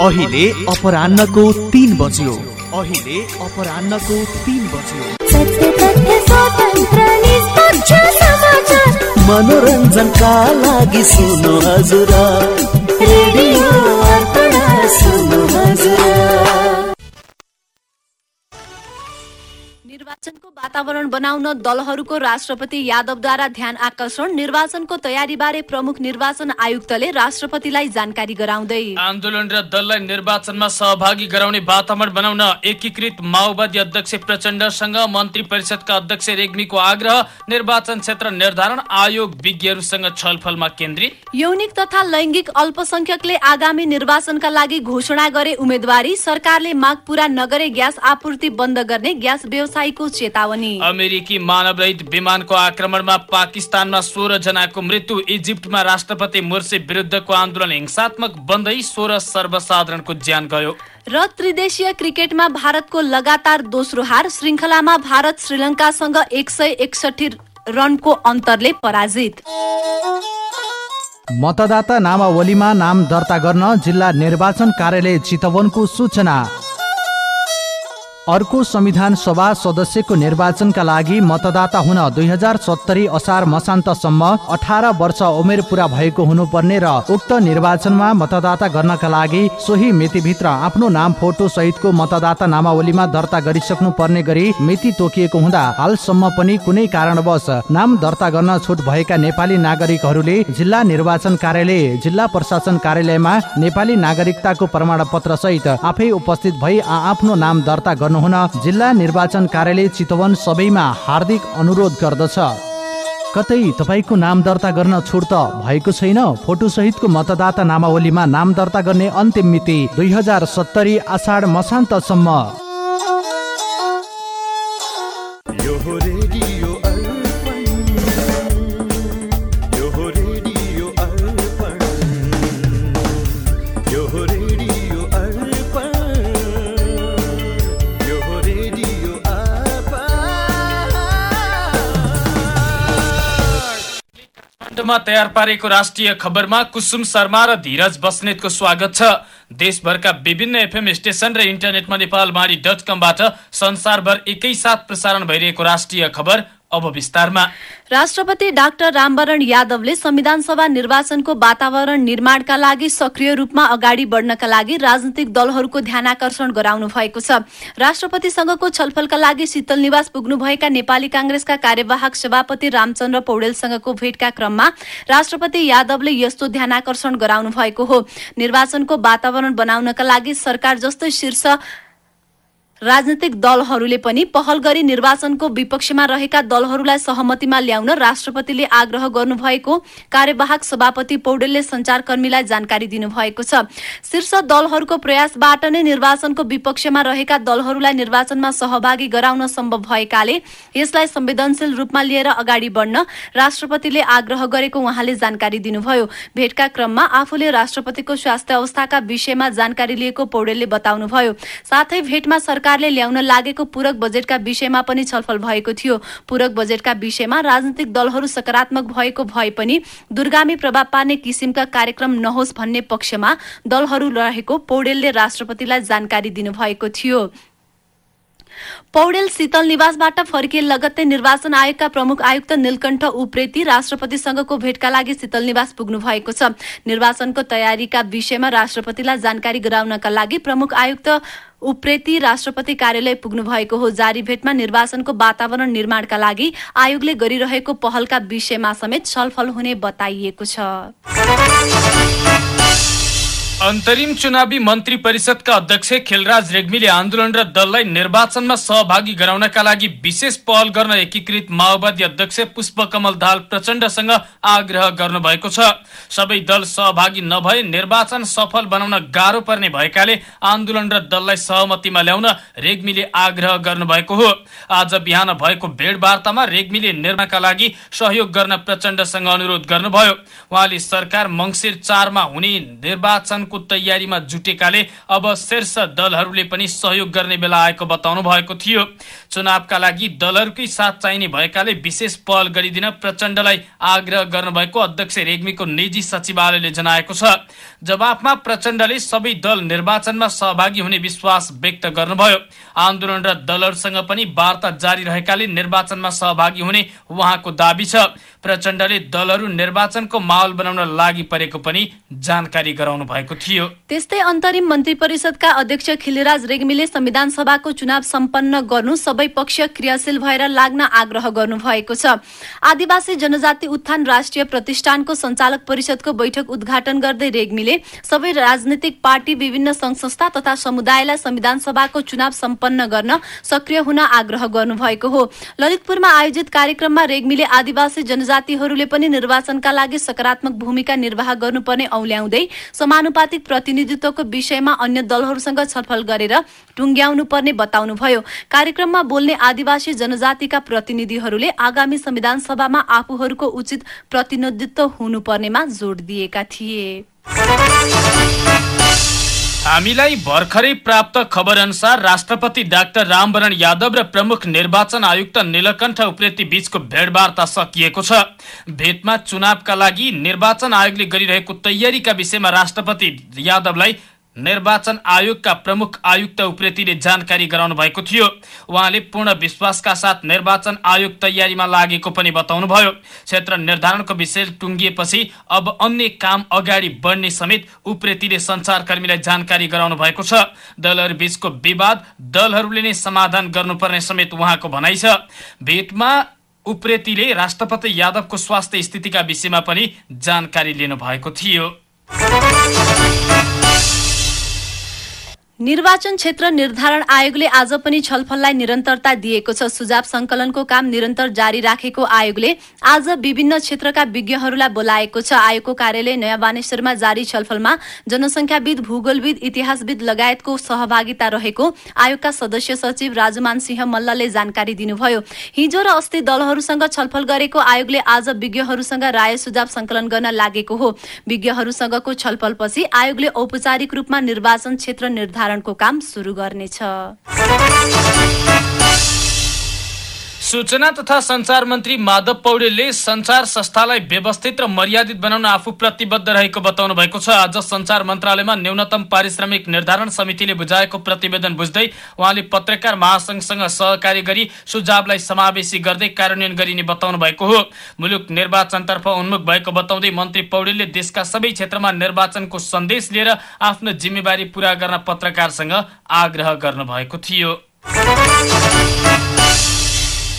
अहिले अपरान्नको तिन बज्यो। अहिले अपरान्नको तिन बज्यो। मनोरञ्जनका लागि सुन्नु हजुर। रेडियो अर्पण सुन्नु हजुर। निर्वाचनको वातावरण बनाउन दलहरूको राष्ट्रपति यादवद्वारा ध्यान आकर्षण निर्वाचनको तयारीबारे प्रमुख निर्वाचन आयुक्तले राष्ट्रपतिलाई जानकारी गराउँदै। आन्दोलन र दललाई निर्वाचनमा सहभागी गराउने वातावरण बनाउन एकीकृत माओवादी अध्यक्ष प्रचण्डसँग मन्त्री परिषदका अध्यक्ष रेग्मीको आग्रह निर्वाचन क्षेत्र निर्धारण आयोग विज्ञहरूसँग छलफलमा केन्द्रित। यौनिक तथा लैङ्गिक अल्पसंख्यकले आगामी निर्वाचनका लागि घोषणा गरे उम्मेद्वारी सरकारले माग पूरा नगरे ग्यास आपूर्ति बन्द गर्ने ग्यास व्यवसायीको चेतावनी। अमेरिकी मानवरहित विमानको आक्रमणमा पाकिस्तानमा सोह्र जनाको मृत्यु इजिप्टमा राष्ट्रपति मुर्सी विरुद्धको आन्दोलन हिंसात्मक बन्दै सोह्र सर्वसाधारणको ज्यान गयो। र त्रिदेशीय क्रिकेटमा भारतको लगातार दोस्रो हार श्रृङ्खलामा भारत श्रीलङ्कासँग एक सय एकसठी रनको अन्तरले पराजित। मतदाता नामावलीमा नाम दर्ता गर्न जिल्ला निर्वाचन कार्यालय चितवनको सूचना। अर्को संविधान सभा सदस्यको निर्वाचनका लागि मतदाता हुन दुई हजार सत्तरी असार मसान्तसम्म अठार वर्ष उमेर पुरा भएको हुनुपर्ने र उक्त निर्वाचनमा मतदाता गर्नका लागि सोही मितिभित्र आफ्नो नाम फोटो सहितको मतदाता नामावलीमा दर्ता गरिसक्नु पर्ने गरी मिति तोकिएको हुँदा हालसम्म पनि कुनै कारणवश नाम दर्ता गर्न छुट भएका नेपाली नागरिकहरूले जिल्ला निर्वाचन कार्यालय जिल्ला प्रशासन कार्यालयमा नेपाली नागरिकताको प्रमाण पत्र सहित आफै उपस्थित भई आफ्नो नाम दर्ता जिल्ला निर्वाचन कार्यालय चितवन सबैमा हार्दिक अनुरोध गर्दछ। कतै तपाईँको नाम दर्ता गर्न छुट त भएको छैन। फोटो सहितको मतदाता नामावलीमा नाम दर्ता गर्ने अन्तिम मिति दुई हजार सत्तरी आषाढ मसान्तसम्म। काठमाडौँमा तयार पारेको राष्ट्रिय खबरमा कुसुम शर्मा र धीरज बस्नेतको स्वागत छ। देशभरका विभिन्न एफएम स्टेशन र इन्टरनेटमा नेपालमारी डट कमबाट संसारभर एकैसाथ प्रसारण भइरहेको राष्ट्रिय खबर अब राष्ट्रपति डाक्टर रामवरण यादवले संविधान सभा निर्वाचनको वातावरण निर्माणका लागि सक्रिय रूपमा अगाडि बढ्नका लागि राजनीतिक दलहरूको ध्यानआकर्षण गराउनु भएको छ। राष्ट्रपतिसँगको छलफलका लागि शीतल निवास पुग्नुभएका नेपाली काङ्ग्रेसका कार्यवाहक सभापति रामचन्द्र पौडेलसँगको भेटका क्रममा राष्ट्रपति यादवले यस्तो ध्यानआकर्षण गराउनु भएको हो। निर्वाचनको वातावरण बनाउनका लागि सरकार जस्तै शीर्ष राजनीतिक दलहरूले पनि पहल गरी निर्वाचनको विपक्षमा रहेका दलहरूलाई सहमतिमा ल्याउन राष्ट्रपतिले आग्रह गर्नुभएको कार्यवाहक सभापति पौडेलले संचारकर्मीलाई जानकारी दिनुभएको छ। शीर्ष दलहरूको प्रयासबाट नै निर्वाचनको विपक्षमा रहेका दलहरूलाई निर्वाचनमा सहभागी गराउन सम्भव भएकाले यसलाई संवेदनशील रूपमा लिएर अगाडि बढ्न राष्ट्रपतिले आग्रह गरेको उहाँले जानकारी दिनुभयो। भेटका क्रममा आफूले राष्ट्रपतिको स्वास्थ्य अवस्थाका विषयमा जानकारी लिएको पौडेलले बताउनुभयो। साथै भेटमा सरकारले ल्याउन लागेको पूरक बजेटका विषयमा पनि छलफल भएको थियो। पूरक बजेटका विषयमा राजनीतिक दलहरू सकारात्मक भएको भए पनि दुर्गामी प्रभाव पार्ने किसिमका कार्यक्रम नहोस् भन्ने पक्षमा दलहरू रहेको पौडेलले राष्ट्रपतिलाई जानकारी दिनुभएको थियो। पौडेल शीतल निवासबाट फर्किए लगत्तै निर्वाचन आयोगका प्रमुख आयुक्त नीलकण्ठ उप्रेती राष्ट्रपतिसँगको भेटका लागि शीतल निवास पुग्नु भएको छ। निर्वाचनको तयारीका विषयमा राष्ट्रपतिलाई जानकारी गराउनका लागि प्रमुख आयुक्त उप्रेती राष्ट्रपति कार्यालय पुग्नु भएको हो। जारी भेटमा निर्वाचनको वातावरण निर्माणका लागि आयोगले गरिरहेको पहलका विषयमा समेत छलफल हुने बताइएको छ। अन्तरिम चुनावी मन्त्री परिषदका अध्यक्ष खेलराज रेग्मीले आन्दोलन र दललाई निर्वाचनमा सहभागी गराउनका लागि विशेष पहल गर्न एकीकृत माओवादी अध्यक्ष पुष्पकमल दाहाल प्रचण्डसँग आग्रह गर्नुभएको छ। सबै दल सहभागी नभए निर्वाचन सफल बनाउन गाह्रो पर्ने भएकाले आन्दोलन र दललाई सहमतिमा ल्याउन रेग्मीले आग्रह गर्नुभएको हो। आज बिहान भएको भेटवार्तामा रेग्मीले निर्माणका लागि सहयोग गर्न प्रचण्डसँग अनुरोध गर्नुभयो। उहाँले सरकार मङ्सिर चारमा हुने निर्वाचनको तयारीमा जुटेकाले अब शीर्ष दलहरूले पनि सहयोग गर्ने बेला आएको बताउनु भएको थियो। चुनावका लागि दलहरूकै साथ चाहिने भएकाले विशेष पहल गरिदिन प्रचण्डलाई आग्रह गर्नुभएको अध्यक्ष रेग्मीको निजी सचिवालयले जनाएको छ। जवाफमा प्रचण्डले सबै दल निर्वाचनमा सहभागी हुने विश्वास व्यक्त गर्नुभयो। आन्दोलन र दलहरूसँग पनि वार्ता जारी रहेकाले निर्वाचनमा सहभागी हुने उहाँको दावी छ। प्रचण्डले दलहरू निर्वाचनको माहौल बनाउन लागि परेको पनि जानकारी गराउनु भएको थियो। त्यस्तै अन्तरिम मन्त्री परिषदका अध्यक्ष खिलराज रेग्मीले संविधान सभाको चुनाव सम्पन्न गर्नु सबै पक्ष क्रियाशील भएर लाग्न आग्रह गर्नुभएको छ। आदिवासी जनजाति उत्थान राष्ट्रिय प्रतिष्ठानको सञ्चालक परिषदको बैठक उद्घाटन गर्दै रेग्मीले सबै राजनीतिक पार्टी विभिन्न संघ संस्था तथा समुदायलाई संविधान सभाको चुनाव सम्पन्न गर्न सक्रिय हुन आग्रह गर्नुभएको हो। ललितपुरमा आयोजित कार्यक्रममा रेग्मीले आदिवासी जनजातिहरूले पनि निर्वाचनका लागि सकारात्मक भूमिका निर्वाह गर्नुपर्ने औल्याउँदै समानुपातिक प्रतिनिधित्वको विषयमा अन्य दलहरूसँग छलफल गरेर टुङ्ग्याउनु पर्ने बताउनुभयो। कार्यक्रममा बोल्ने आदिवासी जनजातिका प्रतिनिधिहरूले आगामी संविधान सभामा आफूहरूको उचित प्रतिनिधित्व हुनुपर्नेमा जोड दिएका थिए। हामीलाई भर्खरै प्राप्त खबर अनुसार राष्ट्रपति डाक्टर रामवरण यादव र प्रमुख निर्वाचन आयुक्त नीलकण्ठ उप्रेती बीचको भेटवार्ता सकिएको छ। भेटमा चुनावका लागि निर्वाचन आयोगले गरिरहेको तयारीका विषयमा राष्ट्रपति यादवलाई निर्वाचन आयोगका प्रमुख आयुक्त उप्रेतीले जानकारी गराउनु भएको थियो। उहाँले पूर्ण विश्वासका साथ निर्वाचन आयोग तयारीमा लागेको पनि बताउनुभयो। क्षेत्र निर्धारणको विषय टुङ्गिएपछि अब अन्य काम अगाडि बढ्ने समेत उप्रेतीले संचारकर्मीलाई जानकारी गराउनु भएको छ। दलहरू बीचको विवाद दलहरूले नै समाधान गर्नुपर्ने समेत उहाँको भनाइ छ। भेटमा उप्रेतीले राष्ट्रपति यादवको स्वास्थ्य स्थितिका विषयमा पनि जानकारी लिनु भएको थियो। निर्वाचन क्षेत्र निर्धारण आयोगले आज पनि छलफललाई निरन्तरता दिएको छ। सुझाव संकलनको काम निरन्तर जारी राखेको आयोगले आज विभिन्न क्षेत्रका विज्ञहरूलाई बोलाएको छ। आयोगको कार्यालय नयाँ बानेश्वरमा जारी छलफलमा जनसङ्ख्याविद भूगोलविद इतिहासविद लगायतको सहभागिता रहेको आयोगका सदस्य सचिव राजुमान सिंह मल्लले जानकारी दिनुभयो। हिजो र अस्ति दलहरूसँग छलफल गरेको आयोगले आज विज्ञहरूसँग राय सुझाव संकलन गर्न लागेको हो। विज्ञहरूसँगको छलफलपछि आयोगले औपचारिक रूपमा निर्वाचन क्षेत्र निर्धारणको काम सुरु गर्नेछ। सूचना तथा संचार मन्त्री माधव पौडेलले संचार संस्थालाई व्यवस्थित र मर्यादित बनाउन आफू प्रतिबद्ध रहेको बताउनु भएको छ। आज संचार मन्त्रालयमा न्यूनतम पारिश्रमिक निर्धारण समितिले बुझाएको प्रतिवेदन बुझ्दै उहाँले पत्रकार महासंघसँग सहकारी गरी सुझावलाई समावेशी गर्दै कार्यान्वयन गरिने बताउनु भएको हो। मुलुक निर्वाचनतर्फ उन्मुख भएको बताउँदै मन्त्री पौडेलले देशका सबै क्षेत्रमा निर्वाचनको सन्देश लिएर आफ्नो जिम्मेवारी पूरा गर्न पत्रकारसँग आग्रह गर्नुभएको थियो।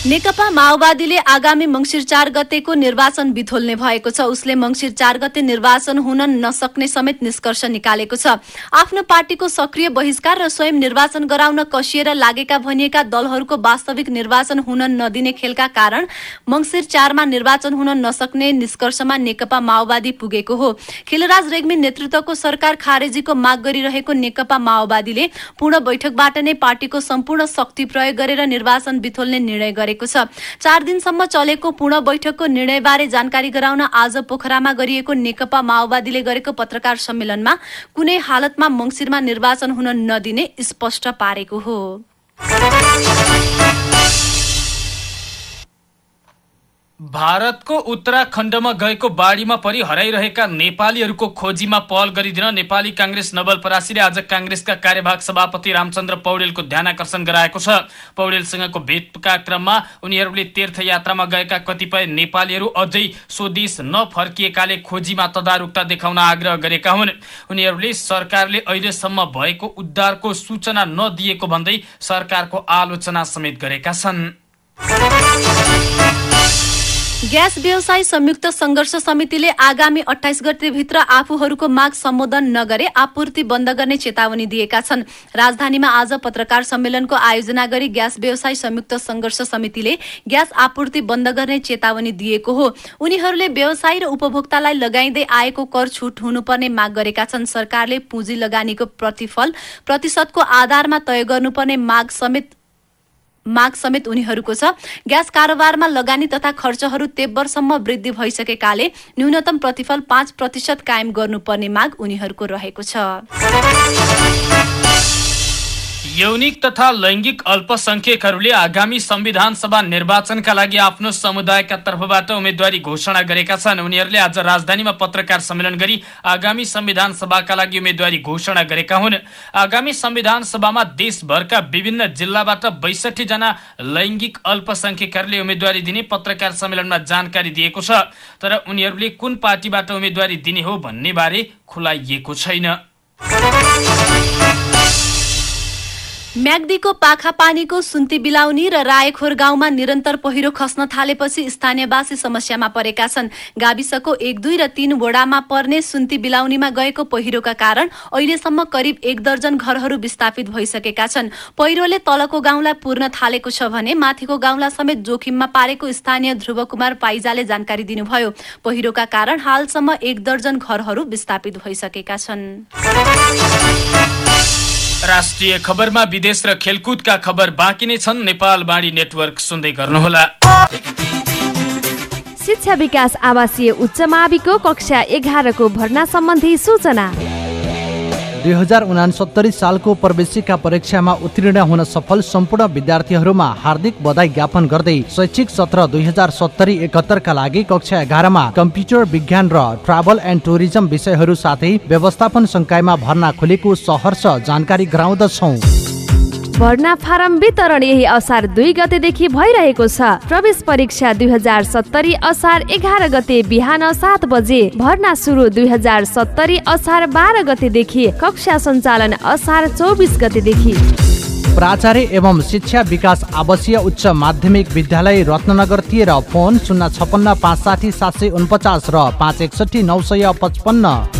नेकपा माओवादीले आगामी मंगिर चार गतेको निर्वाचन बिथोल्ने भएको छ। उसले मंगिर चार गते निर्वाचन हुन नसक्ने समेत निष्कर्ष निकालेको छ। आफ्नो पार्टीको सक्रिय बहिष्कार र स्वयं निर्वाचन गराउन कसिएर लागेका भनिएका दलहरूको वास्तविक निर्वाचन हुन नदिने खेलका कारण मंगिर चारमा निर्वाचन हुन नसक्ने निष्कर्षमा नेकपा माओवादी पुगेको हो। खिलराज रेग्मी नेतृत्वको सरकार खारेजीको माग गरिरहेको नेकपा माओवादीले पूर्ण बैठकबाट नै पार्टीको सम्पूर्ण शक्ति प्रयोग गरेर निर्वाचन बिथोल्ने निर्णय गरेको छ। चार दिनसम्म चलेको पूर्ण बैठकको निर्णयबारे जानकारी गराउन आज पोखरामा गरिएको नेकपा माओवादीले गरेको पत्रकार सम्मेलनमा कुनै हालतमा मंगिरमा निर्वाचन हुन नदिने स्पष्ट पारेको हो। भारतको उत्तराखण्डमा गएको बाढीमा परि हराइरहेका नेपालीहरूको खोजीमा पहल गरिदिन नेपाली काङ्ग्रेस नवलपरासीले आज काङ्ग्रेसका कार्यवाहक सभापति रामचन्द्र पौडेलको ध्यान आकर्षण गराएको छ। पौडेलसँगको भेटका क्रममा उनीहरूले तीर्थयात्रामा गएका कतिपय नेपालीहरू अझै स्वदेश नफर्किएकाले खोजीमा तदारुकता देखाउन आग्रह गरेका हुन्। उनीहरूले सरकारले अहिलेसम्म भएको उद्धारको सूचना नदिएको भन्दै सरकारको आलोचना समेत गरेका छन्। ग्यास व्यवसायी संयुक्त संघर्ष समितिले आगामी अठाइस गतेभित्र आफूहरूको माग सम्बोधन नगरे आपूर्ति बन्द गर्ने चेतावनी दिएका छन्। राजधानीमा आज पत्रकार सम्मेलनको आयोजना गरी ग्यास व्यवसायी संयुक्त संघर्ष समितिले ग्यास आपूर्ति बन्द गर्ने चेतावनी दिएको हो। उनीहरूले व्यवसायी र उपभोक्तालाई लगाइँदै आएको कर छुट हुनुपर्ने माग गरेका छन्। सरकारले पुँजी लगानीको प्रतिफल प्रतिशतको आधारमा तय गर्नुपर्ने माग समेत माग समेत उनीहरूको छ। ग्यास कारोबारमा लगानी तथा खर्चहरू तेब्बरसम्म वृद्धि भइसकेकाले न्यूनतम प्रतिफल पाँच प्रतिशत कायम गर्नुपर्ने माग उनीहरूको रहेको छ। यौनिक तथा लैङ्गिक अल्पसंख्यकहरूले आगामी संविधान सभा निर्वाचनका लागि आफ्नो समुदायका तर्फबाट उम्मेद्वारी घोषणा गरेका छन्। उनीहरूले आज राजधानीमा पत्रकार सम्मेलन गरी आगामी संविधान सभाका लागि उम्मेद्वारी घोषणा गरेका हुन्। आगामी संविधान सभामा देशभरका विभिन्न जिल्लाबाट बैसठी जना लैङ्गिक अल्पसंख्यकहरूले उम्मेद्वारी दिने पत्रकार सम्मेलनमा जानकारी दिएको छ। तर उनीहरूले कुन पार्टीबाट उम्मेद्वारी दिने हो भन्ने बारे खुलाइएको छैन। म्याग्दीको पाखा पानीको सुन्ती बिलाउनी र रायखोर गाउँमा निरन्तर पहिरो खस्न थालेपछि स्थानीयवासी समस्यामा परेका छन्। गाविसको एक दुई र तीन वडामा पर्ने सुन्ती बिलाउनीमा गएको पहिरोका कारण अहिलेसम्म करिब एक दर्जन घरहरू विस्थापित भइसकेका छन्। पहिरोले तलको गाउँलाई पुर्न थालेको छ भने माथिको गाउँलाई समेत जोखिममा पारेको स्थानीय ध्रुव कुमार पाइजाले जानकारी दिनुभयो। पहिरोका कारण हालसम्म एक दर्जन घरहरू विस्थापित भइसकेका छन्। राष्ट्रिय खबरमा विदेश र खेलकुदका खबर बाँकी नै छन्। नेपाल बाणी नेटवर्क सुन्दै गर्नुहोला। शिक्षा विकास आवासीय उच्च माविको कक्षा एघारको भर्ना सम्बन्धी सूचना। दुई हजार उनासत्तरी सालको प्रवेशिका परीक्षामा उत्तीर्ण हुन सफल सम्पूर्ण विद्यार्थीहरूमा हार्दिक बधाई ज्ञापन गर्दै शैक्षिक सत्र दुई हजार सत्तरी एकहत्तरका लागि कक्षा एघारमा कम्प्युटर विज्ञान र ट्राभल एन्ड टुरिज्म विषयहरू साथै व्यवस्थापन संकायमा भर्ना खुलेको सहर्ष जानकारी गराउँदछौ। भर्ना फारम वितरण यही असार दुई गतेदेखि भइरहेको छ। प्रवेश परीक्षा दुई हजार सत्तरी असार एघार गते बिहान सात बजे। भर्ना सुरु दुई हजार सत्तरी असार बाह्र गतेदेखि। कक्षा सञ्चालन असार चौबिस गतेदेखि। प्राचार्य एवं शिक्षा विकास आवासीय उच्च माध्यमिक विद्यालय रत्नगर तेह्र फोन शून्य छपन्न पाँच साठी सात सय उनपचास र पाँच एकसठी नौ सय पचपन्न।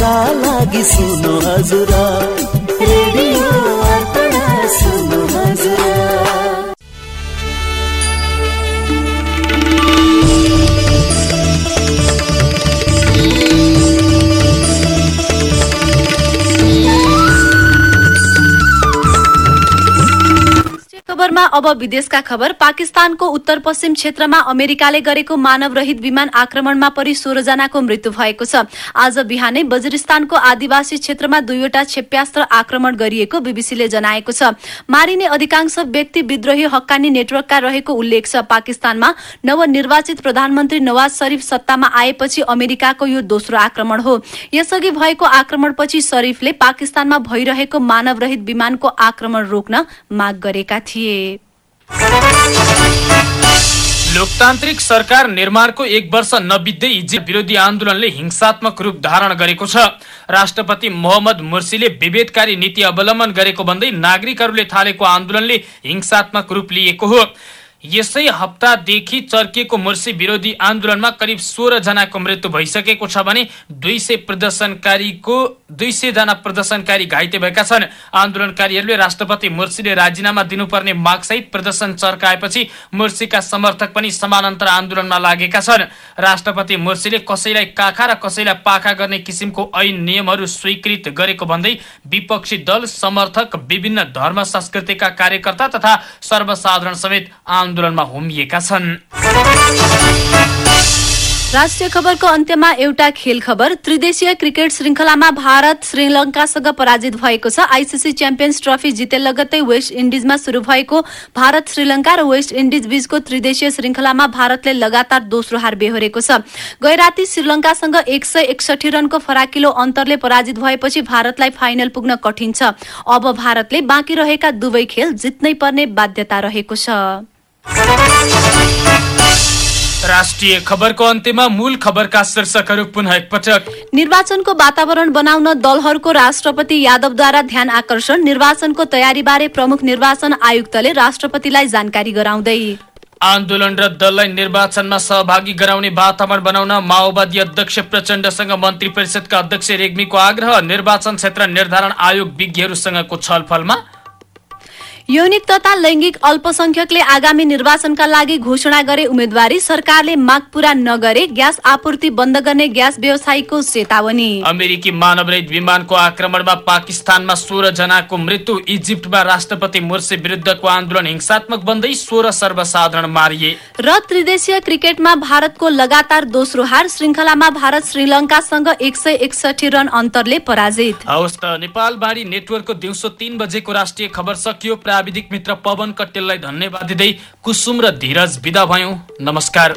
मनोरञ्जनका लागि सुन्नु हजुर। खबरमा अब विदेशका खबर। पाकिस्तानको उत्तर पश्चिम क्षेत्रमा अमेरिकाले गरेको मानव रहित विमान आक्रमणमा परि सोह्र जनाको मृत्यु भएको छ। आज बिहानै बजरिस्तानको आदिवासी क्षेत्रमा दुईवटा क्षेप्यास्त्र आक्रमण गरिएको बीबीसीले जनाएको छ। मारिने अधिकांश व्यक्ति विद्रोही हक्कानी नेटवर्कका रहेको उल्लेख छ। पाकिस्तानमा नवनिर्वाचित प्रधानमन्त्री नवाज शरीफ सत्तामा आएपछि अमेरिकाको यो दोस्रो आक्रमण हो। यसअघि भएको आक्रमणपछि शरीफले पाकिस्तानमा भइरहेको मानव रहित विमानको आक्रमण रोक्न माग गरेका थिए। लोकतान्त्रिक सरकार निर्माणको एक वर्ष नबित्दै इजिप्ट विरोधी आन्दोलनले हिंसात्मक रूप धारण गरेको छ। राष्ट्रपति मोहम्मद मुर्सीले विभेदकारी नीति अवलम्बन गरेको भन्दै नागरिकहरूले थालेको आन्दोलनले हिंसात्मक रूप लिएको हो। यसै हप्तादेखि चर्किएको मुर्सी विरोधी आन्दोलनमा करिब सोह्र जनाको मृत्यु भइसकेको छ भने दुई सय प्रदर्शनकारीको दुई सय जना प्रदर्शनकारी घाइते भएका छन्। आन्दोलनकारीहरूले राष्ट्रपति मुर्सीले राजीनामा दिनुपर्ने मागसहित प्रदर्शन चर्काएपछि मुर्सीका समर्थक पनि समानान्तर आन्दोलनमा लागेका छन्। राष्ट्रपति मुर्सीले कसैलाई काखा र कसैलाई पाखा गर्ने किसिमको ऐन नियमहरू स्वीकृत गरेको भन्दै विपक्षी दल समर्थक विभिन्न धर्म संस्कृतिका कार्यकर्ता तथा सर्वसाधारण समेत आन्दोलनमा होमिएका छन्। राष्ट्रिय खबरको अन्त्यमा एउटा खेल खबर। त्रिदेशीय क्रिकेट श्रृङ्खलामा भारत श्रीलङ्कासँग पराजित भएको छ। आइसिसी च्याम्पियन्स ट्रफी जिते लगत्तै वेस्ट इन्डिजमा शुरू भएको भारत श्रीलङ्का र वेस्ट इन्डिज बीचको त्रिदेशीय श्रृङ्खलामा भारतले लगातार दोस्रो हार बेहोरेको छ। गै राति श्रीलङ्कासँग एक सय एकसठी रनको फराकिलो अन्तरले पराजित भएपछि भारतलाई फाइनल पुग्न कठिन छ। अब भारतले बाँकी रहेका दुवै खेल जित्नै पर्ने बाध्यता रहेको छ। राष्ट्रिय खबरको अन्त्यमा मूल खबरका शीर्षकहरू पुनः एकपटक। निर्वाचनको वातावरण बनाउन दलहरूको राष्ट्रपति यादवद्वारा ध्यान आकर्षण निर्वाचनको तयारीबारे प्रमुख निर्वाचन आयुक्तले राष्ट्रपतिलाई जानकारी गराउँदै। आन्दोलन र दललाई निर्वाचनमा सहभागी गराउने वातावरण बनाउन माओवादी अध्यक्ष प्रचण्डसँग मन्त्री परिषदका अध्यक्ष रेग्मीको आग्रह निर्वाचन क्षेत्र निर्धारण आयोग विज्ञहरूसँगको छलफलमा। यौनिक तथा लैङ्गिक अल्पसंख्यकले आगामी निर्वाचनका लागि घोषणा गरे उम्मेद्वारी सरकारले माग पूरा नगरे ग्यास आपूर्ति बन्द गर्ने ग्यास व्यवसायीको चेतावनी। अमेरिकी मानवरहित विमानको आक्रमणमा पाकिस्तानमा सोह्र जनाको मृत्यु इजिप्टमा राष्ट्रपति मुर्सी विरुद्धको आन्दोलन हिंसात्मक बन्दै सोह्र सर्वसाधारण मारिए। र त्रिदेशीय क्रिकेटमा भारतको लगातार दोस्रो हार श्रृङ्खलामा भारत श्रीलङ्कासँग एक सय एकसठी रन अन्तरले पराजित। हवस् त नेपाल बाढी नेटवर्कको दिउँसो तीन बजेको राष्ट्रिय खबर सकियो। प्राविधिक मित्र पवन कटेललाई धन्यवाद दिँदै कुसुम र धीरज विदा भयौँ। नमस्कार।